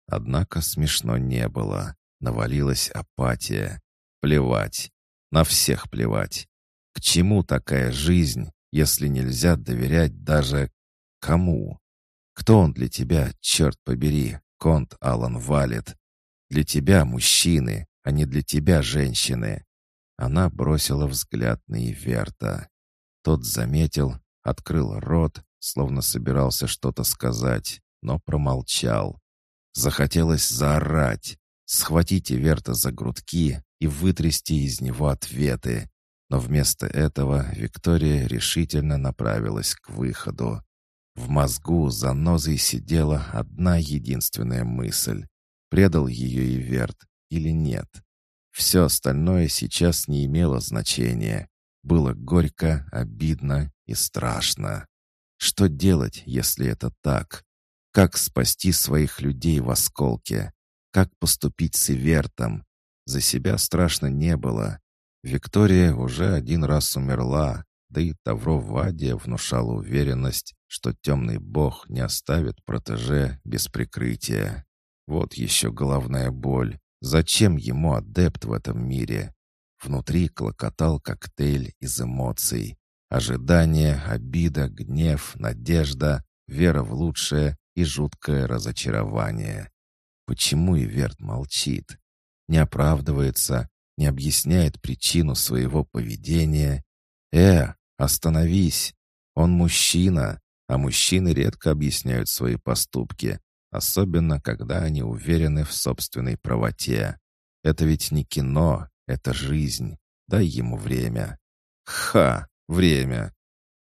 Однако смешно не было. Навалилась апатия. Плевать. На всех плевать. К чему такая жизнь, если нельзя доверять даже кому? Кто он для тебя, черт побери, конт Алан Валет? Для тебя мужчины, а не для тебя женщины. Она бросила взгляд на Иверта. Тот заметил, открыл рот, словно собирался что-то сказать, но промолчал. Захотелось заорать, схватить Иверта за грудки и вытрясти из него ответы. Но вместо этого Виктория решительно направилась к выходу. В мозгу за нозой сидела одна единственная мысль. Предал ее Иверт или нет? Все остальное сейчас не имело значения. Было горько, обидно и страшно. Что делать, если это так? Как спасти своих людей в осколке? Как поступить с Ивертом? За себя страшно не было. Виктория уже один раз умерла, да и Тавро Вадия внушала уверенность, что темный бог не оставит протеже без прикрытия. Вот еще головная боль. Зачем ему адепт в этом мире? Внутри клокотал коктейль из эмоций. Ожидание, обида, гнев, надежда, вера в лучшее и жуткое разочарование. Почему Иверт молчит? Не оправдывается, не объясняет причину своего поведения. «Э, остановись! Он мужчина!» А мужчины редко объясняют свои поступки, особенно когда они уверены в собственной правоте. Это ведь не кино, это жизнь. Дай ему время. Ха, время.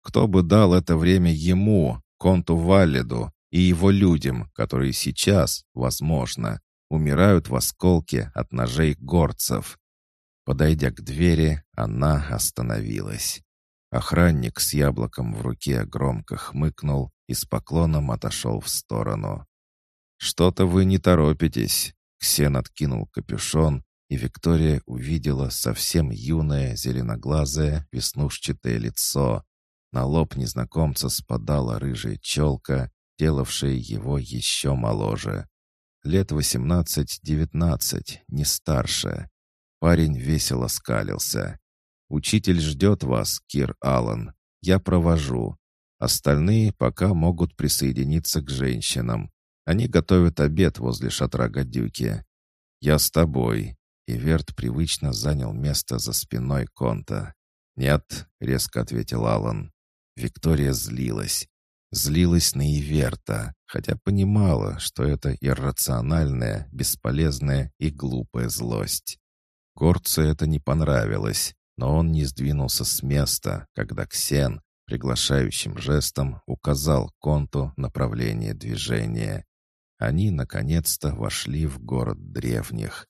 Кто бы дал это время ему, Конту Валлиду и его людям, которые сейчас, возможно, умирают в осколке от ножей горцев. Подойдя к двери, она остановилась. Охранник с яблоком в руке громко хмыкнул и с поклоном отошел в сторону. «Что-то вы не торопитесь!» Ксен откинул капюшон, и Виктория увидела совсем юное, зеленоглазое, веснушчатое лицо. На лоб незнакомца спадала рыжая челка, делавшая его еще моложе. Лет восемнадцать-девятнадцать, не старше. Парень весело скалился. «Учитель ждет вас, Кир Аллан. Я провожу. Остальные пока могут присоединиться к женщинам. Они готовят обед возле шатра гадюки. Я с тобой». И Верт привычно занял место за спиной Конта. «Нет», — резко ответил Аллан. Виктория злилась. Злилась на Иверта, хотя понимала, что это иррациональная, бесполезная и глупая злость. Горцу это не понравилось, но он не сдвинулся с места, когда Ксен приглашающим жестом указал Конту направление движения. Они, наконец-то, вошли в город древних.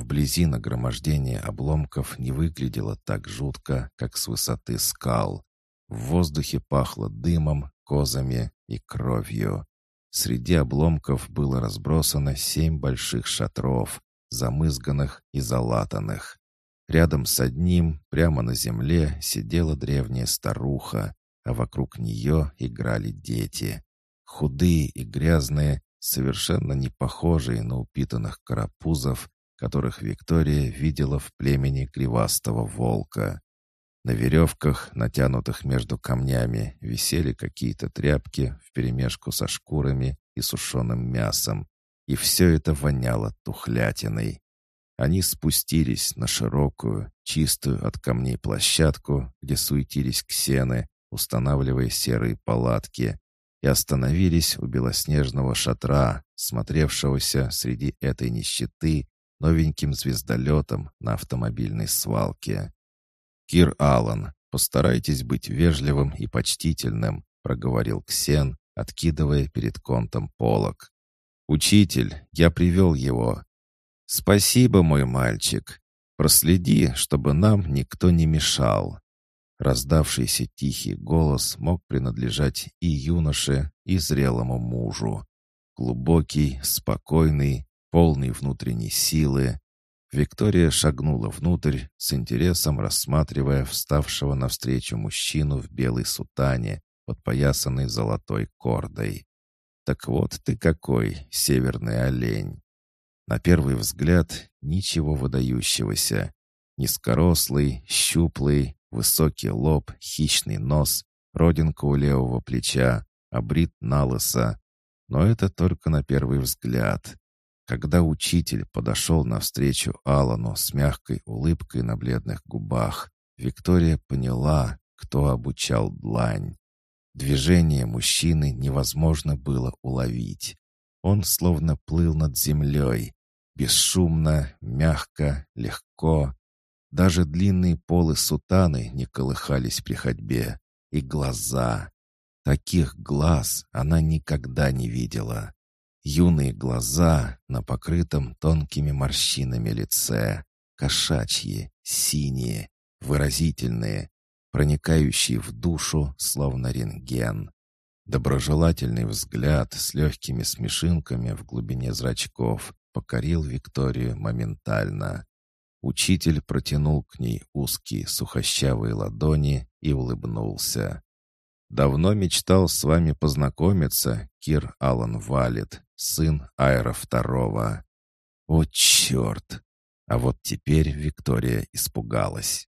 Вблизи нагромождение обломков не выглядело так жутко, как с высоты скал. В воздухе пахло дымом, козами и кровью. Среди обломков было разбросано семь больших шатров, замызганных и залатанных. Рядом с одним, прямо на земле, сидела древняя старуха, а вокруг нее играли дети. Худые и грязные, совершенно не похожие на упитанных карапузов, которых Виктория видела в племени кривастого волка. На веревках, натянутых между камнями, висели какие-то тряпки вперемешку со шкурами и сушеным мясом, и все это воняло тухлятиной. Они спустились на широкую, чистую от камней площадку, где суетились ксены, устанавливая серые палатки, и остановились у белоснежного шатра, смотревшегося среди этой нищеты новеньким звездолетом на автомобильной свалке. «Кир Аллан, постарайтесь быть вежливым и почтительным», — проговорил Ксен, откидывая перед контом полок. «Учитель, я привел его». «Спасибо, мой мальчик. Проследи, чтобы нам никто не мешал». Раздавшийся тихий голос мог принадлежать и юноше, и зрелому мужу. Глубокий, спокойный, полный внутренней силы. Виктория шагнула внутрь, с интересом рассматривая вставшего навстречу мужчину в белой сутане, подпоясанной золотой кордой. Так вот ты какой, северный олень. На первый взгляд ничего выдающегося. Низкорослый, щуплый, высокий лоб, хищный нос, родинка у левого плеча, обрит на. Но это только на первый взгляд. Когда учитель подошел навстречу Алану с мягкой улыбкой на бледных губах, Виктория поняла, кто обучал длань. Движение мужчины невозможно было уловить. Он словно плыл над землей, бесшумно, мягко, легко. Даже длинные полы сутаны не колыхались при ходьбе. И глаза. Таких глаз она никогда не видела. Юные глаза на покрытом тонкими морщинами лице, кошачьи, синие, выразительные, проникающие в душу, словно рентген. Доброжелательный взгляд с легкими смешинками в глубине зрачков покорил Викторию моментально. Учитель протянул к ней узкие сухощавые ладони и улыбнулся. «Давно мечтал с вами познакомиться, Кир Аллан Валет, сын Айра Второго». «О, черт!» А вот теперь Виктория испугалась.